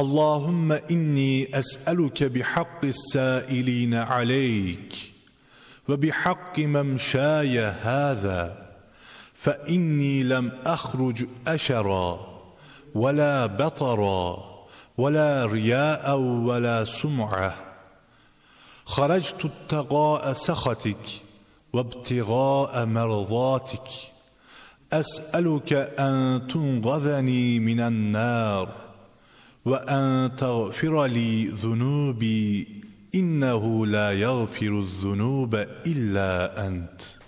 اللهم إني أسألك بحق السائلين عليك وبحق ممشاي هذا فإني لم أخرج أشرا ولا بطرا ولا رياء ولا سمعة. خرجت ابتغاء سخطك وابتغاء مرضاتك أسألك أن تنغذني من النار. وأن تغفر لي ذنوبي إنه لا يغفر الذنوب إلا أنت.